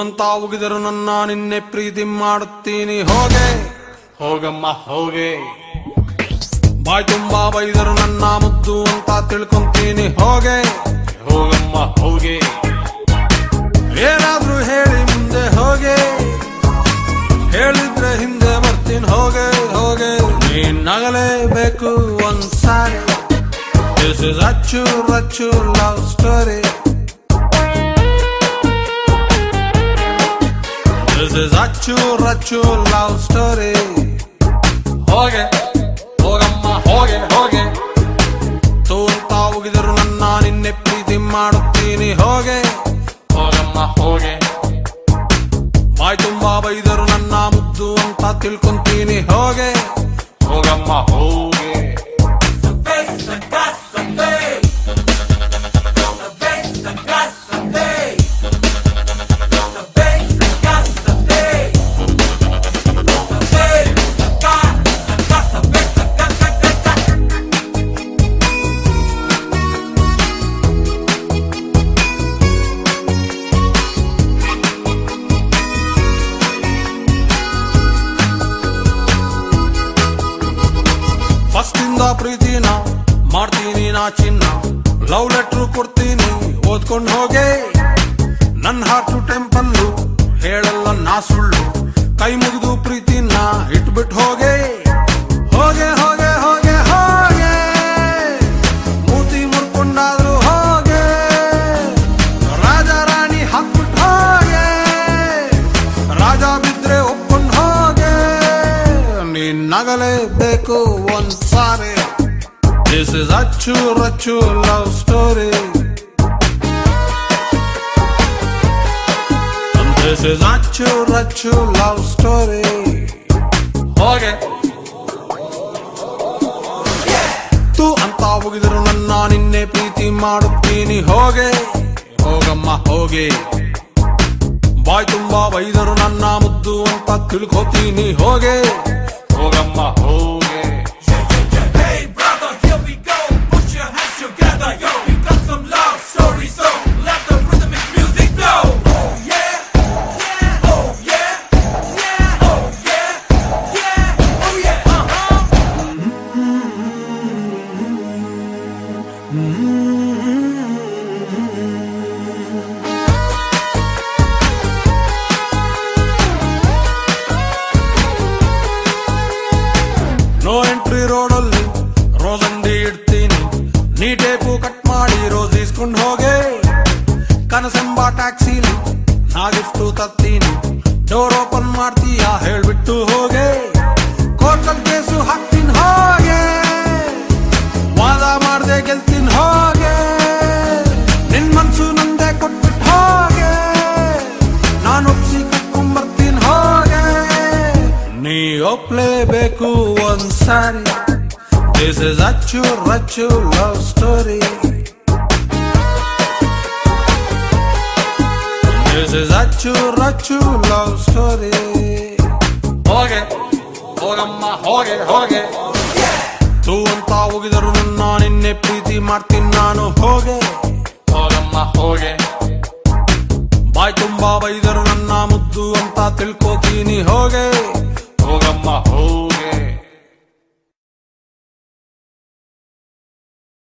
ಅಂತ ಉಗಿದರು ನನ್ನ ನಿನ್ನೆ ಪ್ರೀತಿ ಮಾಡುತ್ತೀನಿ ಹೋಗೆ. ಹೋಗಮ್ಮ ಹೋಗೆ. ಬಾಯ್ ತುಂಬಾ ಬೈದರು ನನ್ನ ಮುದ್ದು ಅಂತ ತಿಳ್ಕೊಂತೀನಿ. ಹೋಗೆ. ಹೋಗಮ್ಮ ಹೋಗೆ. ಏನಾದ್ರೂ ಹೇಳಿ ಮುಂದೆ ಹೋಗೆ. ಹೇಳಿದ್ರೆ ಹಿಂದೆ ಬರ್ತೀನಿ. ಹೋಗೆ ಹೋಗೆ. ನಗಲೇಬೇಕು ಒಂದ್ಸಾರಿ. This is Acchu Racchu love story this is Acchu Racchu love story ಮಾಡುತ್ತೀನಿ ಹೋಗೆ. ಹೋಗಮ್ಮ ಹೋಗೆ. ಬಾಯ್ ತುಂಬಾ ಬೈದರು ನನ್ನ ಮುದ್ದು ಅಂತ ತಿಳ್ಕೊಂತೀನಿ ಹೋಗೆ. ಹೋಗಮ್ಮ ಹೋಗೆ. ಇಂದ ಪ್ರೀತಿನ ಮಾಡ್ತೀನಿ ನಾ ಚಿನ್ನ. ಲವ್ ಲೆಟ್ರು ಕೊಡ್ತೀನಿ, ಓದ್ಕೊಂಡು ಹೋಗೆ. ನನ್ನ ಹಾರ್ಟು ಟೆಂಪಲ್ಲು ಹೇಳಲ್ಲ ನಾ ಸುಳ್ಳು. ಕೈ ಮುಗಿದು ನೀನ್ ಒಂದ್ ಒಂದ್ಸಾರಿ this is Acchu Racchu love story this is Acchu Racchu love story ಹೋಗೆ ತೂ ಅಂತ ಹೋಗಿದ್ರು ನನ್ನ, ನಿನ್ನೆ ಪ್ರೀತಿ ಮಾಡುತ್ತೀನಿ. ಹೋಗೆ. ಹೋಗಮ್ಮ, ಹೋಗೆ. ಬಾಯ್ ತುಂಬಾ ಬೈದರು ನನ್ನ, ಮುದ್ದು ಅಂತ ತಿಳ್ಕೊತೀನಿ. ಹೋಗೆ. ಹೋಗಮ್ಮ ಹೋಗೆ Hey ನೋ ಎಂಟ್ರಿ ರೋಡಲ್ಲಿ ರೋಸ್ ಅಂಗಡಿ ಇಡ್ತೀನಿ. ನೀ ಟೇಪು ಕಟ್ ಮಾಡಿ ರೋಸ್ ಇಸ್ಕೊಂಡು ಹೋಗೆ. ಕನಸೆಂಬ ಟ್ಯಾಕ್ಸಿಲಿ ನಾಗಿಷ್ಟು ತತ್ತೀನಿ. ಡೋರ್ ಓಪನ್ ಮಾಡ್ತೀಯಾ ಹೇಳ್ಬಿಟ್ಟು ಹೋಗೆ. ಕೋರ್ಟಲ್ ಕೇಸು ಹಾಕ್ತೀನಿ ಹೋಗೆ. ವಾದ ಮಾಡ್ದೆ ಗೆಲ್ತೀನಿ ಹೋಗೆ. ನಿನ್ ಮನ್ಸು ನಂದೆ ಕೊಟ್ಬಿಟ್ಟು ಹೋಗೆ. ನಾನು ಒಪ್ಸಿ ಕಟ್ಕೊಂಬರ್ತೀನಿ ಹೋಗೆ. ನೀ ಒಪ್ಲೇಬೇಕು is Acchu Racchu love story this is Acchu Racchu love story ಹೋಗೆ ಹೋಗಮ್ಮ ಹೋಗೆ ಹೋಗೆ. ತೂ ಅಂತ ಹೋಗಿದರು ನನ್ನ ನಿನ್ನೆ ಪ್ರೀತಿ ಮಾಡ್ತೀನಿ ನಾನು ಹೋಗೆ. ಹೋಗಮ್ಮ ಹೋಗೆ. ಬಾಯ್ ತುಂಬಾ ಬೈದರು ನನ್ನ ಮುದ್ದು ಅಂತ ತಿಳ್ಕೋತೀನಿ ಹೋಗೆ.